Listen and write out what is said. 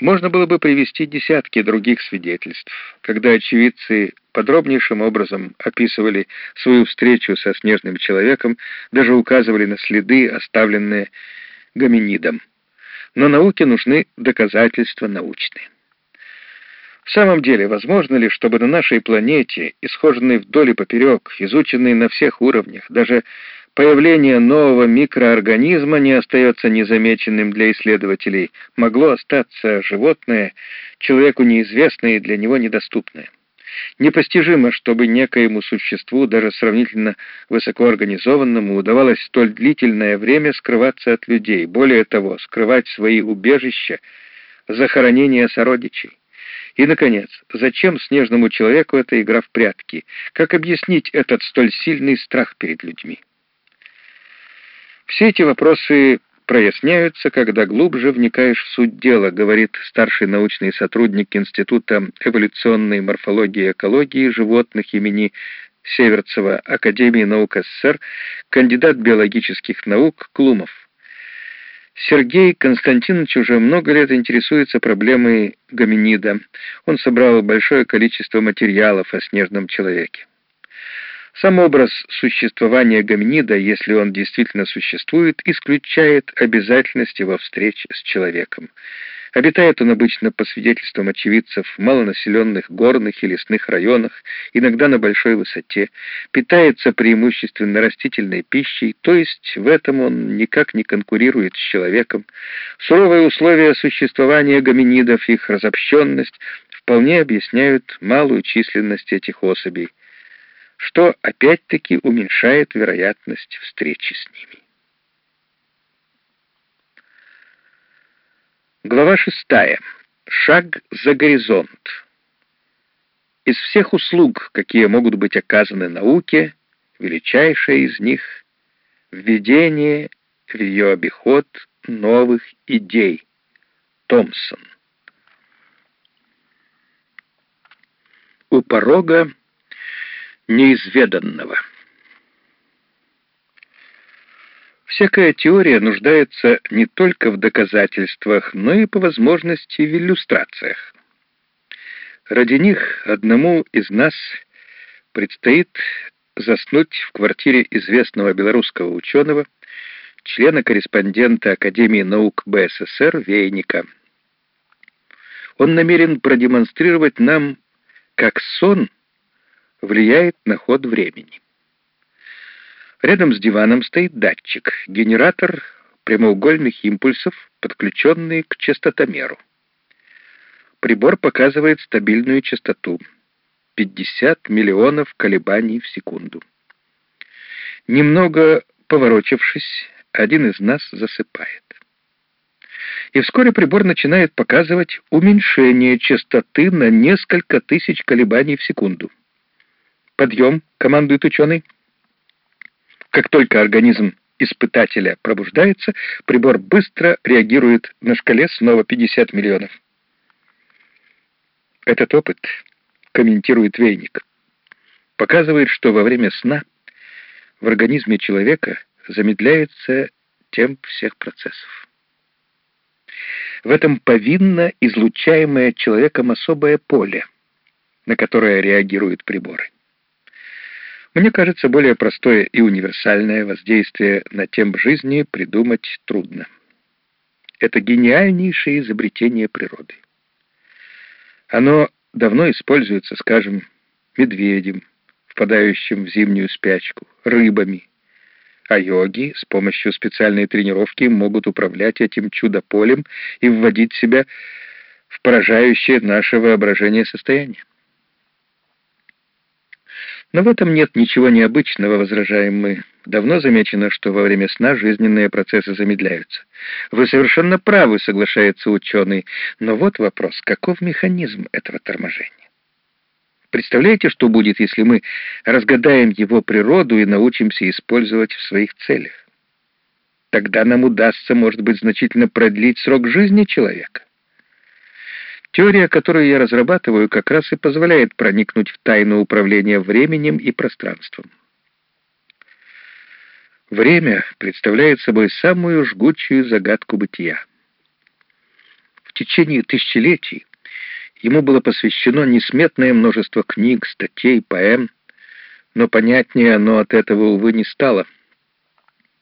Можно было бы привести десятки других свидетельств, когда очевидцы подробнейшим образом описывали свою встречу со снежным человеком, даже указывали на следы, оставленные гоминидом. Но науке нужны доказательства научные. В самом деле, возможно ли, чтобы на нашей планете, исхоженной вдоль и поперек, изученной на всех уровнях, даже появление нового микроорганизма не остается незамеченным для исследователей, могло остаться животное, человеку неизвестное и для него недоступное. Непостижимо, чтобы некоему существу, даже сравнительно высокоорганизованному, удавалось столь длительное время скрываться от людей, более того, скрывать свои убежища, захоронения сородичей. И, наконец, зачем снежному человеку эта игра в прятки? Как объяснить этот столь сильный страх перед людьми? Все эти вопросы проясняются, когда глубже вникаешь в суть дела, говорит старший научный сотрудник Института эволюционной морфологии и экологии животных имени Северцева Академии наук СССР, кандидат биологических наук Клумов. Сергей Константинович уже много лет интересуется проблемой гоминида. Он собрал большое количество материалов о снежном человеке. Сам образ существования гоминида, если он действительно существует, исключает обязательность его встречи с человеком. Обитает он обычно, по свидетельствам очевидцев, в малонаселенных горных и лесных районах, иногда на большой высоте, питается преимущественно растительной пищей, то есть в этом он никак не конкурирует с человеком. Суровые условия существования гоминидов, их разобщенность, вполне объясняют малую численность этих особей что опять-таки уменьшает вероятность встречи с ними. Глава шестая. Шаг за горизонт. Из всех услуг, какие могут быть оказаны науке, величайшая из них — введение в ее обиход новых идей. Томпсон. У порога неизведанного. Всякая теория нуждается не только в доказательствах, но и по возможности в иллюстрациях. Ради них одному из нас предстоит заснуть в квартире известного белорусского ученого, члена-корреспондента Академии наук БССР Вейника. Он намерен продемонстрировать нам, как сон — влияет на ход времени. Рядом с диваном стоит датчик, генератор прямоугольных импульсов, подключенный к частотомеру. Прибор показывает стабильную частоту — 50 миллионов колебаний в секунду. Немного поворочившись, один из нас засыпает. И вскоре прибор начинает показывать уменьшение частоты на несколько тысяч колебаний в секунду. «Подъем!» — командует ученый. Как только организм испытателя пробуждается, прибор быстро реагирует на шкале снова 50 миллионов. Этот опыт, комментирует Вейник, показывает, что во время сна в организме человека замедляется темп всех процессов. В этом повинно излучаемое человеком особое поле, на которое реагируют приборы. Мне кажется, более простое и универсальное воздействие на темп жизни придумать трудно. Это гениальнейшее изобретение природы. Оно давно используется, скажем, медведем, впадающим в зимнюю спячку, рыбами, а йоги с помощью специальной тренировки могут управлять этим чудо-полем и вводить себя в поражающее наше воображение состояние. Но в этом нет ничего необычного, возражаем мы. Давно замечено, что во время сна жизненные процессы замедляются. Вы совершенно правы, соглашается ученый. Но вот вопрос, каков механизм этого торможения? Представляете, что будет, если мы разгадаем его природу и научимся использовать в своих целях? Тогда нам удастся, может быть, значительно продлить срок жизни человека. Теория, которую я разрабатываю, как раз и позволяет проникнуть в тайну управления временем и пространством. Время представляет собой самую жгучую загадку бытия. В течение тысячелетий ему было посвящено несметное множество книг, статей, поэм, но понятнее оно от этого, увы, не стало —